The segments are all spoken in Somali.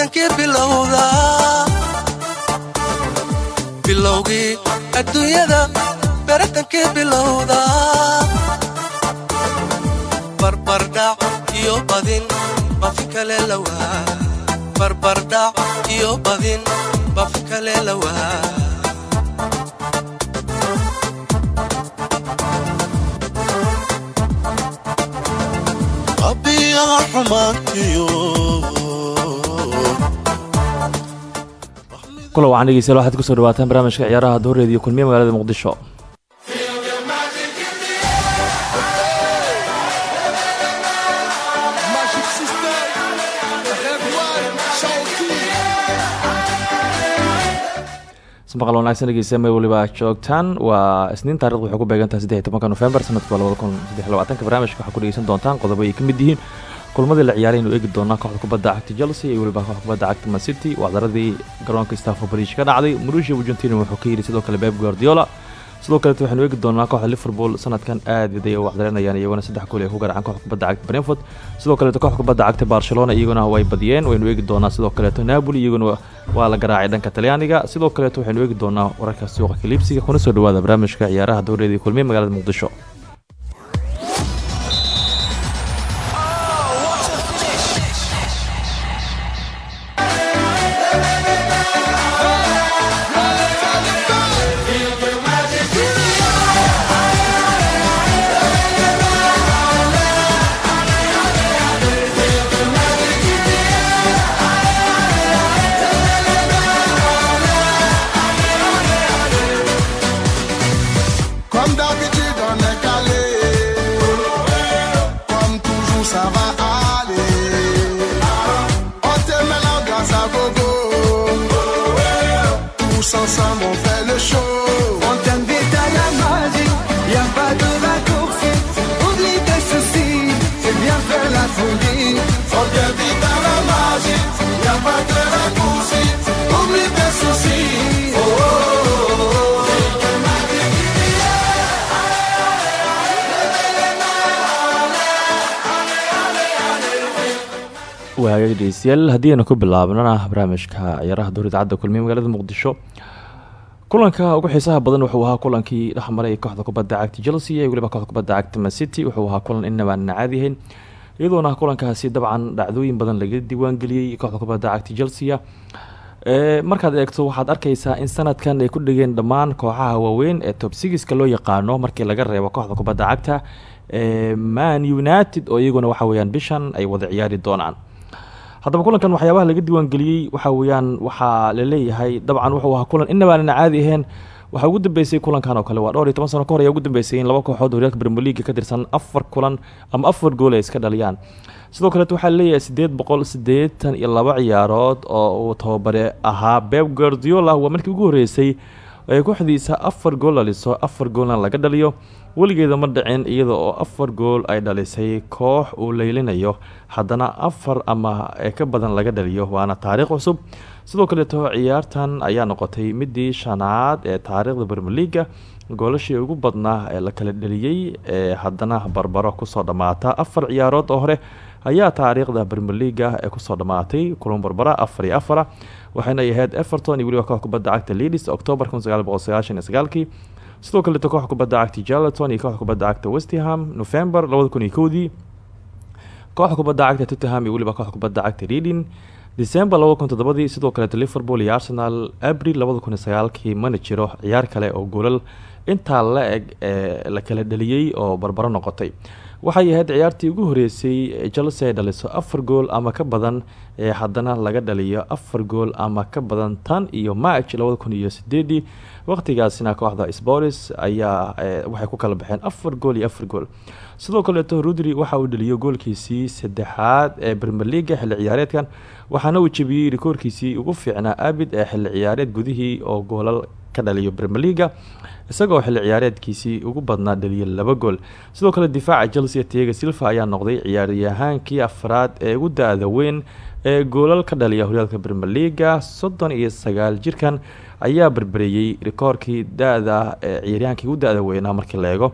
baratankii bilowda bilowgii adduunyada baratankii bilowda barbardhac iyo badin baafin kale lawaa barbardhac iyo badin baafin kale lawaa abiyaha xumaankiyo kula wacan dhegeystayaal waxaad ku soo dhawaataan barnaamijka ciyaaraha dooreed iyo kulmiye magaalada muqdisho. Ismaqal wanaagsan dhegeystayaal meel waliba joogtaan. Waa isniin taarikhdu waxay ku beegantahay saddex iyo tobanka nofembar sanadka labada kun saddex iyo labaatanka barnaamijka waxaa ku dhegeysan doontaan qodobo ay ka mid yihiin kulmadii la ciyaaray inuu eegi doonaa kooxda kubadda cagta chelsea iyo weliba kooxda kubadda cagta man city. Wacdaradii garoonka stafford bridge ka dhacday marusia argentina wuxuu ka yidhi sidoo kale pep guardiola sidoo kaleet waxaynu eegi doonaa kooxda liverpool sanadkan aad iday u wacdareynayaan iyagona saddex gool ay ku garaacaan kooxda kubadda cagta brentford. Sidoo kaleeto kooxda kubadda cagta barcelona iyaguna way badiyeen waynu eegi doonaa sidoo kaleeto napoli iyaguna waa la garaacay dhanka talyaaniga sidoo kaleeto waxaynu eegi doonaa wararka suuqa kaliibsiga kuna soo dhawaada barnaamijka ciyaaraha dowreedii kulmiye magaalada muqdisho waagaga dhegeystayaal haddii aynu ku bilaabnana barnaamijka ciyaaraha dowr idaacadda kulmiye magaalada muqdisho kulanka ugu xiisaha badan wuxuu ahaa kulankii dhexmaray kooxda kubadda cagta chelsea iyo kooxda kubadda cagta man city. Wuxuu ahaa kulan inaba aan caadiyahayn iyadoona kulankaasi dabcan dhacdooyin badan laga diiwaangeliyey kooxda kubadda cagta chelsea markaad eegto waxaad arkaysaa in sanadkan ay ku dhigeen dhammaan kooxaha waaweyn ee top sigiska loo yaqaano markii laga reebo kooxda kubadda cagta man united oo iyaguna waxa weyaan bishan ay wada ciyaari doonaan haddaba kulankan waxyaabaha laga diiwaangeliyey waxa weeyaan waxaa la leeyahay dabcan wuxuu ahaa kulan. Inabaanan caadi ahayn waxaa ugu dambeysay kulankan oo kale waa dhowr iyo toban sano ka hor ayaa ugu dambeysay in laba kooxood horyaalka premier league ka tirsan afar kulan ama afar gool ay iska dhaliyaan. Sidoo kaleet waxaa la leeyahay sideed boqol sideetan iyo laba ciyaarood oo uu tababare ahaa beb guardiola. Waa markii ugu horreysay ay kooxdiisa afar gool dhaliso afar goolna laga dhaliyo. Weligeeda ma dhicin iyada oo afar gool ay dhalisay koox uu leylinayo. Haddana afar ama ee ka badan laga dhaliyo waana taariikh cusub. Sidoo kaleeto ciyaartan ayaa noqotay midii shanaad ee taariikhda bermeliga goolashii ugu badnaa ee la kala dheliyey ee haddana barbaro ku soo dhammaata afar ciyaarood oo hore ayaa taariikhda bermeliga ee ku soo dhammaatay. Kulan barbara afar iyo afara waxayna ahayd everton iyo weliba koox kubadda cagta sagaashan iyo sagaalkii. Sidoo kaleeto koox kubadda cagta jarleton iyo koox kubadda cagta westham iyo kowdii. Koox kubadda cagta tottenham iyo weliba koox kubadda cagta kun toddobadii sidoo kaleeto liverpool iyo arsenal abril sagaalkii mana jiro ciyaar kale oo goolal intaa la eg ee la kala dhaliyey oo barbaro noqotay. Waxay ahayd ciyaartii ugu horeysay chelsea ay dhaliso afar gool ama ka badan ee haddana laga dhaliyo afar gool ama ka badan tan iyo march labada kun waqtigaasina kooxda sports ayaa waxay ku kala baxeen afar gool iyo afar gool. Sidoo kaleeto rudri waxa uu dhaliyo goolkiisii saddexaad ee premier leaga xilli ciyaareedkan waxaana uu jebiyey rikoorkiisii ugu fiicnaa abid ee xilli ciyaareed gudihii oo goolal ka dhaliyo premier leaga isagoo xilli ciyaareedkiisii ugu badnaa dhaliyay laba gool. Sidoo kale difaaca chelsea tiaga silva ayaa noqday ciyaaryahaankii afraad ee ugu da-da weyn ee goolal ka dhaliya horyaalka premier leaga soddon iyo sagaal jirkan ayaa berbereeyey rikoorkii da-da ee ciyaaryahankii ugu da-da weynaa markii la eego.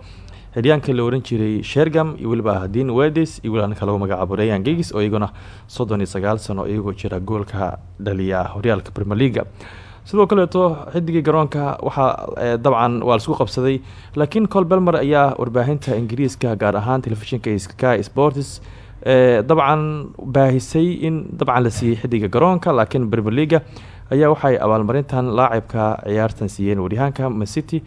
Xiryaanka la oran jiray shergam iyo weliba hadin wedes iyo weliba ninka lagu magacaabo rayan gegis oo iyaguna soddon iyo sagaal sano iyagoo jira goolka dhaliya horyaalka premier leaga sidoo kaleeto xidigii garoonka waxaa dabcan waa la isku qabsaday laakiin col belmer ayaa warbaahinta ingiriiska gaar ahaan telefishinka sky sports dabcan baahisay in dabcan la siiyey xidiga garoonka laakiin premier leaga ayaa waxay abaalmarintan laacibka ciyaartan siiyeen waryahaanka macity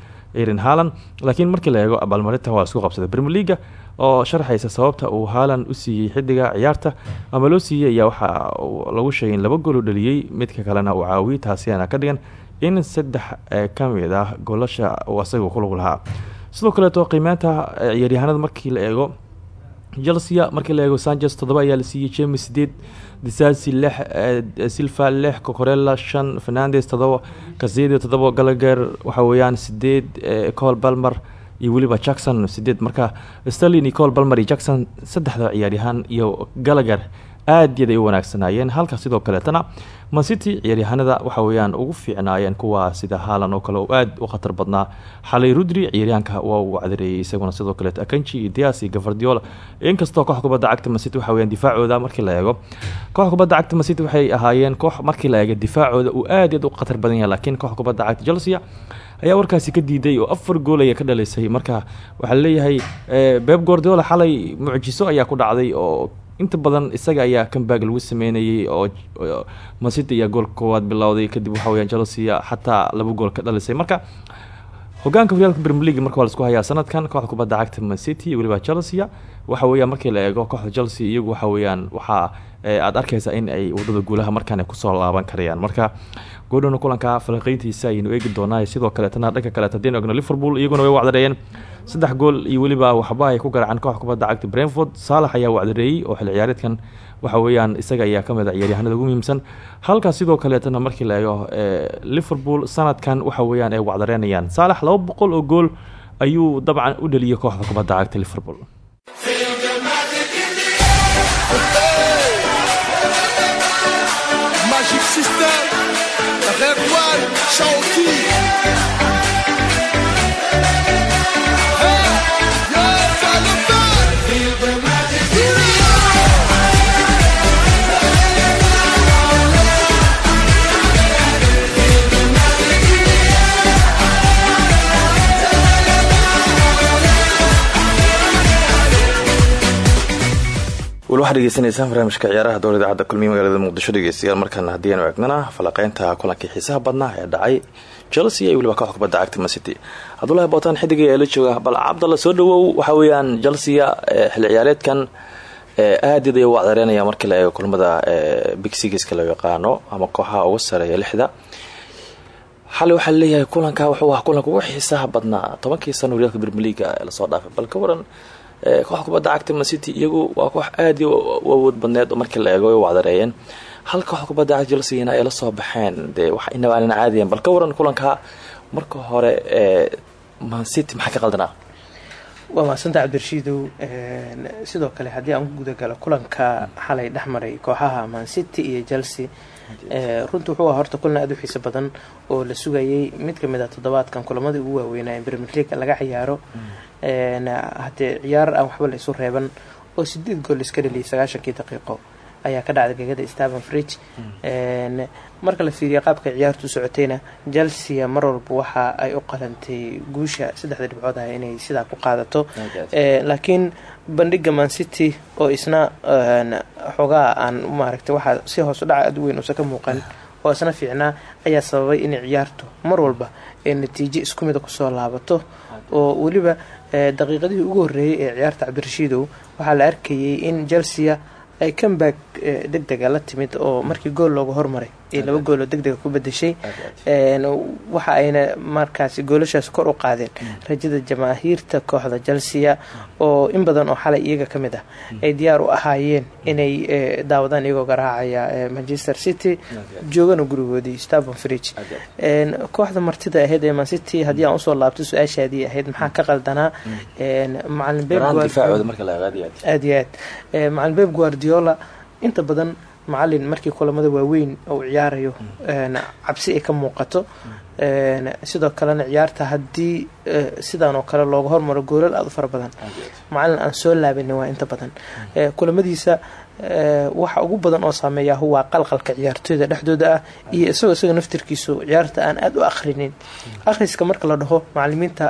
aren halan laakiin markii la eego abaalmarintan waa la isku qabsaday. Premier leaga oo sharxaysa sababta uu haalan u siiyey xidiga ciyaarta. Ama loo siiyey ayaa waxaa lagu sheegay in laba gool u dhaliyey midka kalena uu caawiyey taasiana ka dhigan in saddex ka mid ah goolasha uu asaga ku lug lahaa. Sidoo kaleeto qiimeynta ciyaaryahanada markii la eego chelsea markii la eego sanchez toddoba ayaa la siiyey james sideed disasi lix silva lix cocorella shan fernandes todoba kasedio todoba galager waxa weeyaan sideed col balmer iyo weliba jackson sideed. Marka sterlin iyo balmer jackson saddexda ciyaaryahaan iyo galager aad yaad ay u wanaagsanaayeen halka sidoo kaleetana mancity ciyaaryahanada waxa weeyaan ugu fiicnaayeen kuwa sida haalan oo kale aad u khatar badnaa. Xalay rudri ciyaaryahanka waa uu cadareeyey isaguna. Sidoo kaleeto akanji iyo iyo gavardiola inkastoo koox kubadda cagta mancity waxa weyaan difaacooda markii la eego. Koox kubadda cagta mancity waxay ahaayeen koox markii la eego difaacooda uu aad yaad u khatar badan yahay laakiin koox kubadda cagta chelsea ayaa warkaasi ka diiday oo afar gool aya ka dhalisay marka waxaa leeyahay beb gordiola xalay mucjiso ayaa ku dhacday oo inta badan isaga ayaa comeback lagu sameynayay oo mancity ayaa goolka koowaad bilowday. Kadib waxa weyaan chelsea xataa laba gool ka dhalisay marka hogaanka horyaalka premier league marka waa la isku hayaa sanadkan kooxda kubadda cagta mancity weliba chelsea waxa weeyaan markii la eego kooxda chelsea iyagu waxa weeyaan waxaa aada arkeysa in ay waddada guulaha markaan ku soo laaban karayaan. Marka goodhowna kulanka falanqeyntiisa ayaynu eegi doonaa sidoo kaleetana dhanka kaleet haddiinu egno liverpool iyaguna way wacdareeyeen saddex gool iyo weliba waxba ay ku garaaceen koox kubadda cagta brentford. Saalax ayaa wacdareeyey oo xil ciyaareedkan waxa weeyaan isaga ayaa ka mid a ciyaaryahanada ugu muhiimsan. Halkaas sidoo kaleetana markii la eego liverpool sanadkan waxa weeyaan ay wacdareynayaan saalax laba boqol oo gool ayuu dabcan u dhaliyay kooxda kubadda cagta liverpool One, Shawty. Waxaad dhegeysanaysaan barnaamijka ciyaaraha dowla idaacadda kulmiye magaalada muqdisho. Dhegeystayaal markaana haddii aanu eegnana falanqeynta kulankii xiisaha badnaa ee dhacay chelsea iyo weliba koox kubadda cagta mancity cabdulahi bootaan xidiga ee la jooga bal cabdalla soo dhawow waxa weeyaan chelsea xilli ciyaareedkan aadid ay u wacdareynaya markii la eego kulmada big sigiska loo yaqaano ama kooxaha ugu sareeya lixda. Xalay waxaa leeyahay kulanka wuxuu ahaa kulanka ugu xiisaha badnaa tobankii sano horyaalka premier leaga la soo dhaafay. Bal ka waran koox kubadda cagta mancity iyagu waa koox aada u awood badneed oo markii la eego way wacdareeyeen hal koox kubadda cagta chelseana ay la soo baxeen dee wax inaba aanan caadiyan bal ka waran kulanka marka hore mancity maxaa ka qaldanaa? Waa mahadsanta cabdirashiidow sidoo kale haddii aan ku gudagalo kulanka xalay dhexmaray kooxaha mancity iyo chelsea runtii wuxuu horta kulan aada u xiiso badan oo la sugayay. Mid ka mid ah toddobaadkan kulamadii ugu waaweynaa ee premier league laga ciyaaro. Haddee ciyaar aan waxba la isu reeban oo sideed gool iska dhaliyay sagaashankii daqiiqo ayaa ka dhacday gegada staven fridge marka la fiiriya qaabka ciyaartu socotayna chelsea mar walba waxa ay u qalantay guusha saddexda dhibcood ah inay sidaa ku qaadato. Laakiin bandhiga mancity oo isna xoogaa aan maaragtay waxaa si hoos u dhaca aad weyn uusan ka muuqan oo isna fiicnaa ayaa sababay inay ciyaartu mar walba ee natiijo isku mida ku soo laabato. Oo weliba eh, daqiiqadihii ugu horreeyey ee ciyaarta cabdirashiidow waxaa la arkayay in chelsea ay comeback eh, deg dega la timid oo markii gool looga hormaray iyo laba gool oo deg dega ku bedeshay Een, waxa ayna markaasi goolashaas kor u qaadeen rajada jamaahiirta kooxda chelsea oo in badan oo xalay iyaga ka mid ah ay diyaar u ahaayeen inay eh, daawadaan iyagoo garaacaya eh, manchester city joogana gurigoodii stabon fridge. Kooxda martida ahayd ee man city haddii aan u soo laabto su'aashaadii ahayd maxaa ka qaldanaa macalin beb guardiola inta badan macalin markii kulamada waaweyn uu ciyaarayo een, cabsi ay ka muuqato. Een, sidoo kalena ciyaarta haddii eh, sidaan oo kale looga hormaro goolal aada u fara badan. Macalin aan soo laabinin waa inta badan. Eh, kulamadiisa eh, waxa ugu badan oo saameeya waa qalqalka ciyaartooyda dhexdooda ah iyo isagoo isaga naftirkiisu ciyaarta aan aada u akhrinin. Akhriska marka la dhaho macalimiinta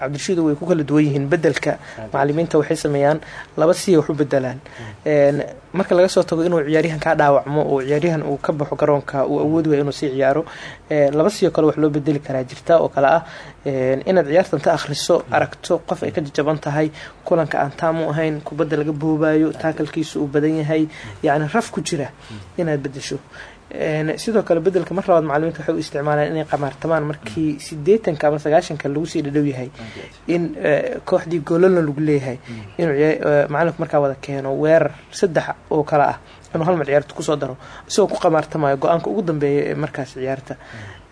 cabdirashiid way ku kala duwan yihiin bedelka macalimiinta waxay sameeyaan laba siya wax u bedelaan marka laga soo tago inuu ciyaaryahan kaa dhaawacmo oo ciyaaryahan uu ka baxo garoonka uu awood wayo inuu sii ciyaaro Eh, laba siyo kale wax loo bedeli karaa jirta oo kale ah een, inaad ciyaartan ta akhriso aragto qof ay ka jajaban tahay kulanka aan taam u ahayn kubadda laga boobayo taakalkiisu uu badan yahay yacni raf ku jira inaad bedesho sidoo kale bedelka mar labaad macalimiinta waxay u isticmaalaan inay qamaartamaan markii sideetanka ama sagaashanka lagu sii dhadhow yahay. In eh, kooxdii goololna lagu leeyahay. Inuu ciya- eh, macalinku markaa wada keeno weerar saddex oo kale ah. Inuu hal mar ciyaarta ku soo daro. Isagoo ku qamaartamayo go'aanka ugu dambeeya ee markaas ciyaarta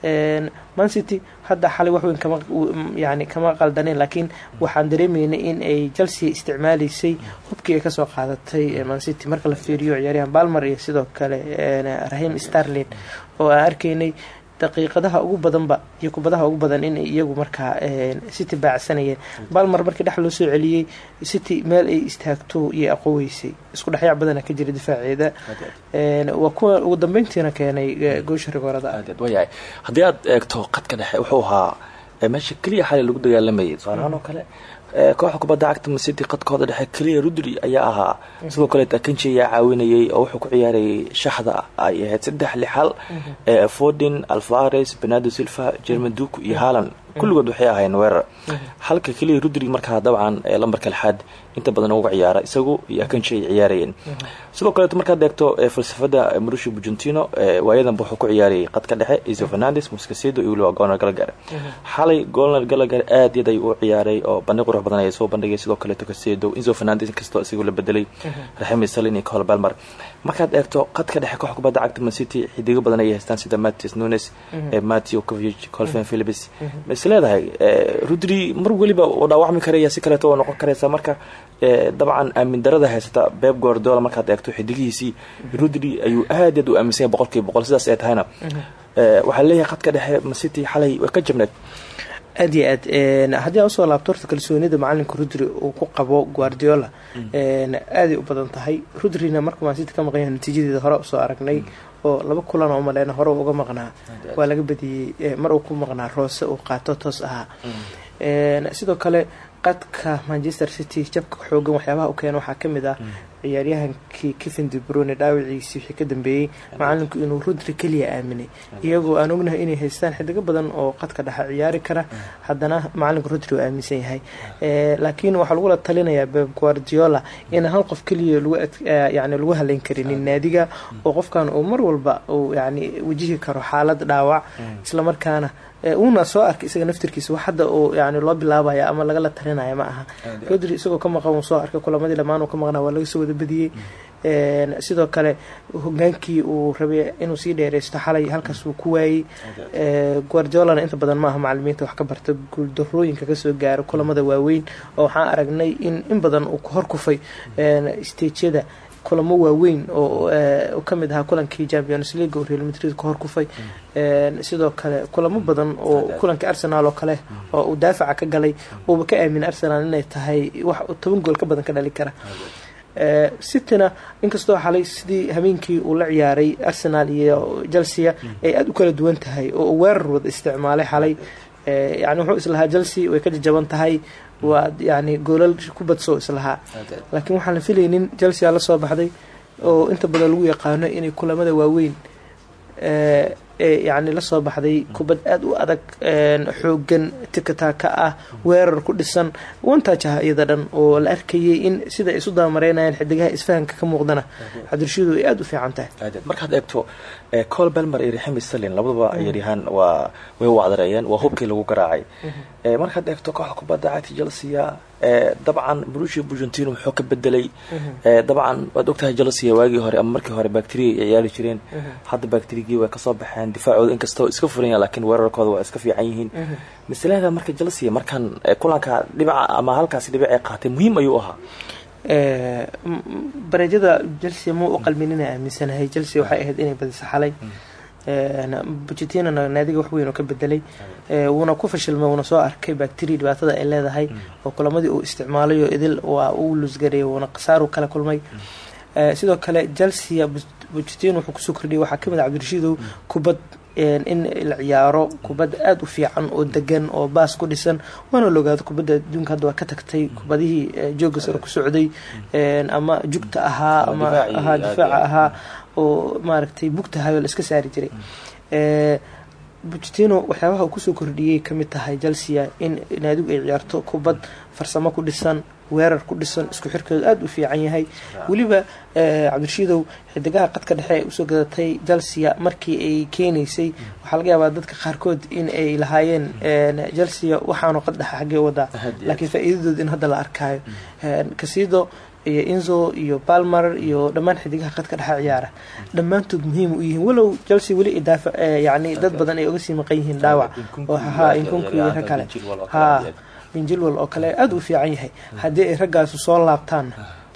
Een, man city hadda xalay wax weyn kama yani kama qaldaneen laakiin waxaan dareemaynay in ay chelsea isticmaalaysay hubkii ay ka soo qaadatay ee man city. Marka la fiiriyo ciyaaryahan balmer iyo sidoo kale raheem starlin oo aan arkaynay daqiiqadaha ugu badanba iyo kubadaha ugu badan in iyagu markaa een, city baacsanayeen. Balmer markii dhex loo soo celiyey city meel ay istaagto iyo aqooweysay isku dhexyaac badana ka jira difaaceeda. Een, waa kuwa ugu dambeyntiina keenay eh, goosha rigoorada ah waayahay haddii aad eegto qadka dhexe wuxuu ahaa ee meesha keliya xalay lagu dagaalamayay tusaalahaan oo kale. ee, kooxda kubadda cagta Man City qadkooda dhexe keliya rudri ayaa ahaa. Sidoo kale akanji ayaa caawinayay oo wuxuu ku ciyaarayay shaxda ay ahayd saddex lixal. Ee fordin alvares bernardo silva jerman duku iyo haalan kulligood waxay ahaayeen weerar. Halka keliya rudri markaa dabcan ee lambarka lixaad inta badan uga ciyaara isagu iyo akanji ay ciyaarayeen. Sidoo kaleeto markaad eegto ee, falsafada mauricio bujentino waayadanba wuxuu ku ciyaarayay. Qadka dhexe iso fernandes muscasedo iyo weliba gonar galagar xalay gonar galagar aad yaday u ciyaaray oo bandhig qurux badan ayaa soo bandhigay. Sidoo kaleeto kasedo inso fernandes inkastoo isagoo la bedelay. Raximi salin iyo cole balmer markaad eegto qadka dhexe koox kubadda cagta man city xidigo badan ayay haystaan sida matis nunes ee matthew kovic colvin philips ma is leedahay ee, rudri mar weliba uu dhaawacmi karaya si kaleeto oo noqon karaysa. Marka ee, dabcan aamin darada haysata beb guardiola markaad eegto xidigihiisii rudri ayuu aad aad u aaminsan yahay boqolkiiba boqol sidaas ay tahayna. Ee, waxaa leeyahay qadka dhexe man city xalay way ka jabneed aad iyo aad haddii aan u soo laabto horta kalsoonida macalinka rudri uu ku qabo guardiola een, aaday u badan tahay. Rudrina markuu man city ka maqan yahay natiijadeeda hore u soo aragnay oo laba kulan oo maleyna hore uu uga maqnaa waa laga badiyey mar uu ku maqnaa roose uu qaato toos ahaa. Een, sidoo kale qadka manchester city jabka xoogan waxyaabaha u keena waxaa ka mid ah ciyaaryahankii kevin de brune dhaawiciisii wixii ka dambeeyey macalinku inuu rudri keliya aaminay. Iyagoo aan ognahay inay haystaan xidigo badan oo qadka dhexe ciyaari kara haddana macalinku rudri uu aaminsan yahay. Eh, laakiin waxaa lagula talinayaa beb guardiola in hal qof keliya eh, yani lagu halayn karinin naadiga oo qofkan uu mar walba uu yani wajihi karo xaalad dhaawac islamarkaana uuna soo arkay isaga naftirkiisa wax hadda uu yani loo bilaabaya ama lagala talinaya ma aha. Rodri isagoo ka maqan uu soo arkay kulamadii lamaan uu ka maqnaa waa laga soo wada badiyey. Een, sidoo kale hogaankii uu rabay inuu sii dheereysto xalay halkaas uu ku waayey. Ee, guardiolana inta badan maaha macalimiinta wax ka barta guuldarooyinka ka soo gaaro kulamada waaweyn. Oo waxaan aragnay in in badan uu hor kufay stageyada kulamo waaweyn oo eh, uu ka mid ahaa kulankii champions league oo real madrid ka hor kufay Een, sidoo kale kulamo badan oo kulankii arsenal oo kale oo uu daafaca ka galay uuba ka aaminay arsenal inay tahay wax toban gool ka badan ka dhali kara. Ee, cityna inkastoo xalay sidii habeenkii uu la ciyaaray arsenal iyo chelsea ay aada u kala duwan tahay oo uu weerar wada isticmaalay xalay yani wuxuu islahaa chelsea way ka jajaban tahay. Waa yani goolal ku badso islahaa laakiin waxaan la filaynin chelsea la soo baxday oo inta badan lagu yaqaano inay kulamada waaweyn ee yacni la soo baxday kubad aada u adag xoogan tikataka ah weerar ku dhisan. Wantajaha iyada dhan oo la arkayay in sida ay isu dabamareynayaan xidigaha isfahanka ka muuqdana cabdirashiidu ay aada u fiican tahay. Aad markaad eegto col belmer iyo riximi salin labadaba yaryahaan waa way wacdareeyeen waa hubkii lagu garaacay. Eh, markaad eegto kooxda kubadda cagta chelsea eh, dabcan brucia bujentino muxuu ka bedelay. Eh, dabcan waad ogtahay chelsea waagii hore ama markii hore bacteria ay ciyaari jireen. Hadda bacterigii way ka soo baxeen difaacooda inkastoo iska furan yahay laakiin weerarkooda waa iska fiican yihiin. Masalada marka chelsea markan eh, kulanka dhibaca ama halkaasi dhibac ay qaatay muhiim ayuu ahaa? Ee, bareejada chelsea ma u qalminina aaminsanahay chelsea waxay ahayd inay badiso xalay bujetinona naadiga wax weyn oo ka bedelay. Ee, wuuna ku fashilmay wuuna soo arkay bacteria dhibaatada ay leedahay oo kulamadii uu isticmaalay oo idil waa uu lusgareeyay wuuna khasaaru kala kulmay. Ee, sidoo kale chelsea bujetin wuxuu ku soo kordhiyay waxaa ka mid ah cabdirashiidow kubad een, in la ciyaaro kubad aada u fiican oo degan oo baas ku dhisan waana la ogaado kubadda adduunka hadda waa ka tagtay kubadihii jooga sare ku socday. Ama jugta ahaa ama ahaa difaaca ahaa oo maaragtay bugtahayo la iska saari jiray. Ee, Pochettino waxyaabaha uu ku soo kordhiyey ka mid tahay chelsea in naadigu ay ciyaarto kubad farsamo ku dhisan weerar ku dhisan isku xirkeedu aada u fiican yahay. Weliba eh, cabdirashiidow xidigaha qadka dhexe ay u soo gadatay chelsea markii ay keenaysay waxaa laga yaabaa dadka qaarkood in ay lahaayeen een, chelsea waxaanu qad dhexe xaggee wadaa. Aad laakiin faa'iidadood in hadda la arkayo Een, casido iyo inzo iyo palmer iyo dhammaan xidigaha qadka dhexe ciyaara dhammaantood muhiim u yihiin walow chelsea weli idaafa yani dad badan ay uga sii maqan yihiin dhaawac. Oo ha inkunku iyo rag kale. Ha benjilwal oo kale aada u fiican yahay. Haddii ay raggaasu soo laabtaan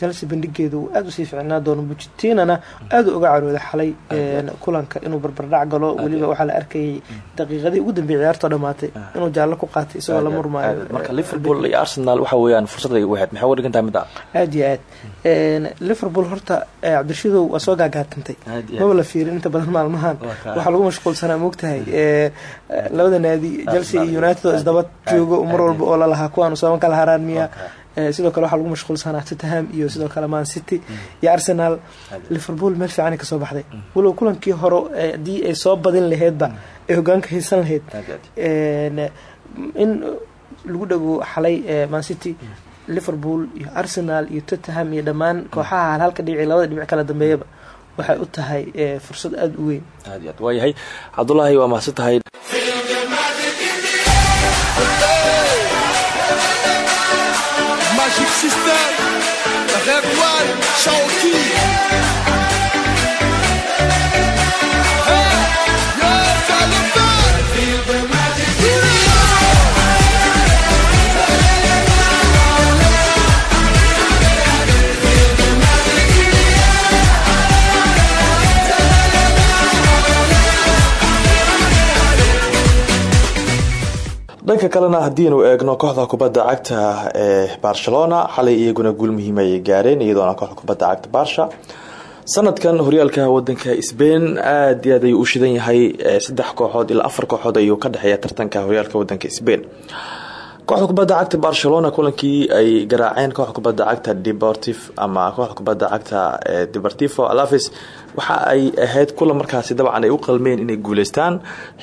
chelsea bandhigeedu uu aada u sii ficnaa doono bujitinana aada u uga carooday xalay kulanka inuu barbardhac galo weliba waxaa la arkayay daqiiqadii ugu dambeeyay ciyaartoo dhamaatay inuu jaallo ku qaatay isagoo la murmaayo marka liverpool iyo arsenal waxa weeyaan fursad ay u ahayd. Maxay uga dhigan tahay midda? Aad iyo aad. Liverpool horta cabdirashidow waa soo gaagaatantay maba la fiirin inta badan maalmahan. Waxaa lagu mashquulsanaa moogtahay labada naadi chelsea iyo united oo isdaba joogo mar walba oo lalahaa kuwaanu sooban kala haraan miya sidoo kale waxaa lagu mashquulsanaa tottenham iyo sidoo kale man city iyo arsenal. Liverpool meel fiican ay ka soo baxday. Walow kulankii hore eh, haddii ay soo badin laheydba ay hogaanka haysan lahayd. Een, in lagu dhago xalay eh, man city liverpool iyo arsenal iyo tottenham iyo dhammaan kooxaha halhalka dhibici labada dhibic kala dambeeyaba waxay u tahay eh, fursad aada u weyn. Aad iyo aad waa yahay. Cabdullaahi waa mahadsan tahay Magic dhanka kalena haddiinu eegno kooxda kubadda cagta ee barcelona xalay iyaguna guul muhiim ayay gaareen iyadoona kooxda kubadda cagta barsha sanadkan horyaalka wadanka sbain aad iyo aad ayuu u shidan yahay saddex kooxood ilaa afar kooxood ayuu ka dhexeeya tartanka horyaalka wadanka sbain kooxda kubadda cagta barcelona kulankii ay garaaceen kooxda kubadda cagta deportiv ama kooxda kubadda cagta ee deportivo alaves. Waxa ay ahayd kulan markaasi dabcan ay u qalmeen inay guuleystaan.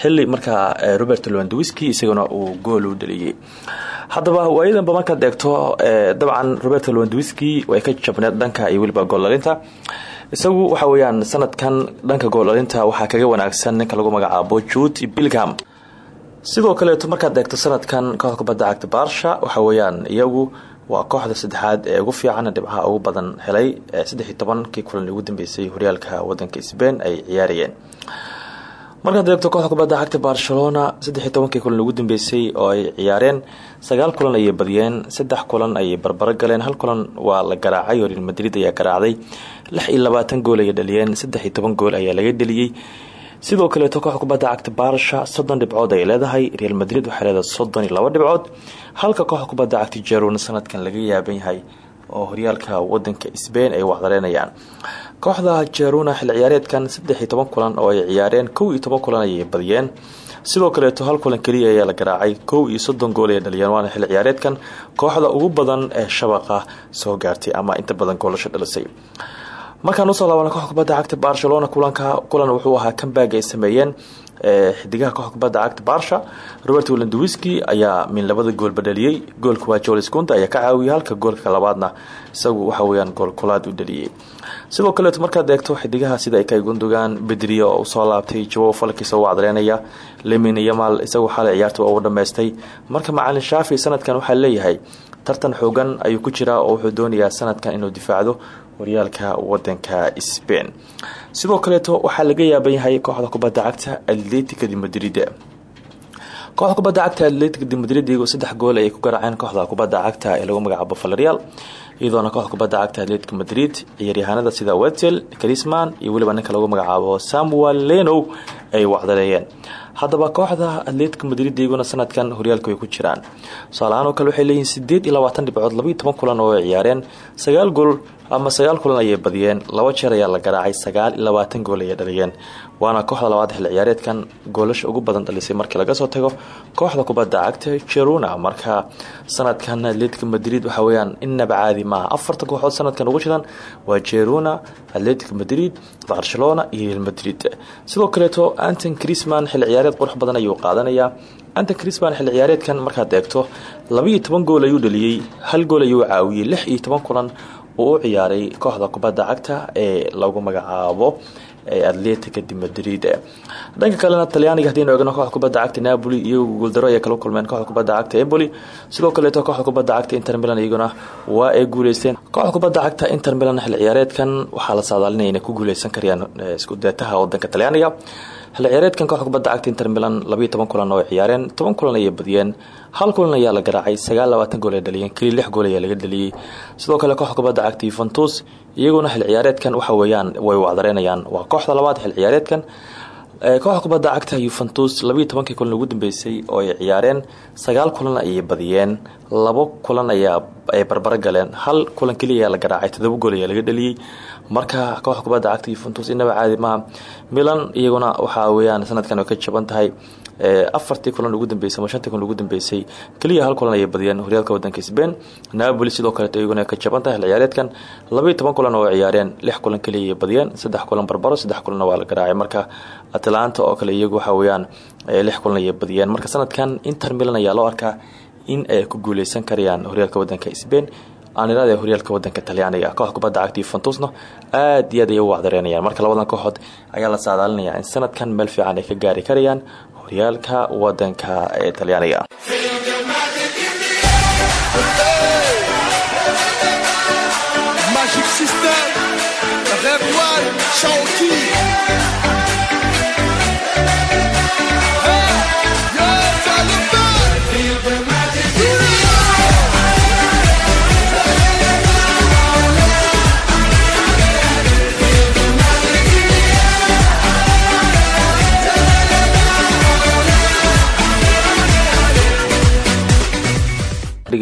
Xili markaa eh, robert lewandowski isaguna uu gool u dhaliyey haddaba waayadanba markaad eegto eh, dabcan robert lewandowski way ka jabneed dhanka iyo weliba goollalinta isagu waxa weeyaan sanadkan dhanka goollalinta waxaa kaga wanaagsan ninka lagu magacaabo jude bilgham sidoo kaleeto markaad eegto sanadkan kooxda kubadda cagta barsha waxa weeyaan iyagu waa kooxda saddexaad ee ugu fiican dhibcaha ugu badan helay saddex iyo tobankii kulan ugu dambeysay horyaalka wadanka sbain ay ciyaarayeen. Markaad eegto kooxda kubadda cagta barcelona saddex iyo kulan ugu dambeysay oo ay ciyaareen sagaal kulan ayay badiyeen saddex kulan ayay barbaro galeen hal kulan waa la garaacay real madrid ayaa garaacday lix iyo labaatan gool ayay dhaliyeen saddex iyo toban gool ayaa laga dheliyey sidoo kaleeto kooxda kubadda cagta barsha soddon dhibcood ay leedahay real madrid waxay leedahay soddon labo dhibcood. Halka kooxda kubadda cagta jeruna sanadkan laga yaaban yahay oo horyaalka wadanka sbain ay waxdareenayaan kooxda jeruna xil ciyaareedkan saddex iyo toban kulan oo ay ciyaareen kow iyo toban kulan ayay badiyeen. Sidoo kaleeto hal kulan keliya ayaa la garaacay kow iyo soddon gool ay dhaliyeen waana xil ciyaareedkan kooxda ugu badan ee shabaqa soo gaartay ama inta badan goolasho dhalisay markaan u soo laabana kooxda kubadda cagta barcelona kulanka kulan wuxuu ahaa comeback ay sameeyeen xidigaha kooxda kubadda cagta barsha robert wlandowiski ayaa min labada goolba dhaliyey goolka waa jolis kunta ayaa ka caawiyay halka goolka labaadna isagu waxa weyaan gool kulaad u dhaliyey sidoo kaleeto markaad eegto xidigaha sida ay kay gundogaan bedriya oo u soo laabtay jawo falkiisa u cadreynaya lemin yamal isagu xalay ciyaarta uu dhammaystay marka macalin shaafi sanadkan waxaa leeyahay tartan xoogan ayuu ku jiraa oo wuxuu doonayaa sanadkan inuu difaacdo horyaalka wadanka sbain sidoo kaleeto waxaa laga yaaban yahay kooxda kubadda cagta atletica de madrid. Kooxda kubadda cagta atletica de madrid iyagoo saddex gool ayay ku garaaceen kooxda kubadda cagta ee lagu magacaabo valerial iyadoona kooxda kubadda cagta atletica madrid ciyaaryahaanada sida wetel crisman iyo weliba ninka lagu magacaabo samuel lenow ay wacdareeyeen haddaba kooxda atletica madrid iyaguna sanadkan horyaalka way ku jiraan. Tusaalahaan kale waxay leeyihiin sideed iyo labaatan dhibcood labaiyo kulan oo ay ciyaareen. Sagaal gool ama sagaal kulan ayay badiyeen. Laba jeer ayaa la garaacay sagaal iyo labaatan gool ayay dhaliyeen. Waana kooxda labaad xil ciyaareedkan. Goolasha ugu badan dhalisay markii laga soo tago kooxda kubadda cagta jeruna marka sanadkan atletica madrid waxa weyaan inaba caadi maaha. Afarta kooxood sanadkan ugu jiraan waa jeruna atletica madrid barcelona iyo real madrid. Sidoo kaleeto anton crisman xil ciyaareed qurux badan ayuu qaadanayaa. Anton crisman xil ciyaareedkan markaad eegto labaiyo gool ayuu dhaliyey hal gool ayuu caawiyey lix iyo toban uu ciyaaray kooxda kubadda cagta ee lagu magacaabo atletica de madrid. Dhanka kalena talyaaniga hadaynu eegno kooxda cagta napoli iyagu guuldaro ayay kala kulmeen kooxda kubadda cagta emboli sidoo kaleeto kooxda cagta inter milan iyaguna waa ay guuleysteen. Kooxda kubadda cagta inter milan xil ciyaareedkan waxaa la saadaalinaya inay ku guuleysan karayaan iskudeetaha wadanka talyaaniga xil ciyaareedkan kooxda kubadda cagta inter milan labaiyo toban kulan oo ciyaareen toban kulan ayay badiyeen hal kulan ayaa la garaacay sagaal labaatan gool ay dhaliyeen keli lix gool ayaa laga dhaliyey sidoo kale kooxda kubadda cagta yuventus iyaguna xil ciyaareedkan waxa weeyaan way wacdareynayaan. Waa kooxda labaad xil ciyaareedkan kooxda kubadda cagta yuventus labaiyo tobankii kulan ugu dambeysay oo ay ciyaareen sagaal kulan ayay badiyeen labo kulan ayaa ay barbaro galeen hal kulan keliya la garaacay todoba gool ayaa laga dhaliyey marka kooxda kubadda cagta yuventus inaba caadi maaha milan iyaguna waxaa weyaan sanadkan ay ka jaban tahay afartii kulan ugu dambeysay ama shantii kulan ugu dambeysay keliya hal kulan ayay badiyeen horyaalka wadanka sbain napoli sidoo kaleeto iyaguna ka jaban tahay xil ciyaareedkan labaiyo toban kulan oo ciyaareen lix kulan keliya ayay badiyeen saddex kulan barbaro saddex kulanna waa la garaacay marka atlanta oo kale iyagu waxa weeyaan lix kulan ayay badiyeen marka sanadkan inter milan ayaa loo arkaa in ay ku guuleysan karayaan horyaalka wadanka sbain aanirada ee horyaalka wadanka talyaaniga kooxda kubadda cagta yuventusna aad iyo aad ayay u wacdareynayaan. Marka labadan kooxood ayaa la saadaalinayaa in sanadkan meel fiican ay ka gaari karayaan horyaalka wadanka ee talyaaniga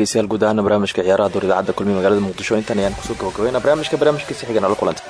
dhegeystayaal guud ahaana barnaamijka ciyaaraha door idaacadda kulmiye magaalada muqdisho. Intan ayaan ku soo gabagabayna barnaamijka barnaamijkiisa xigana la kulanta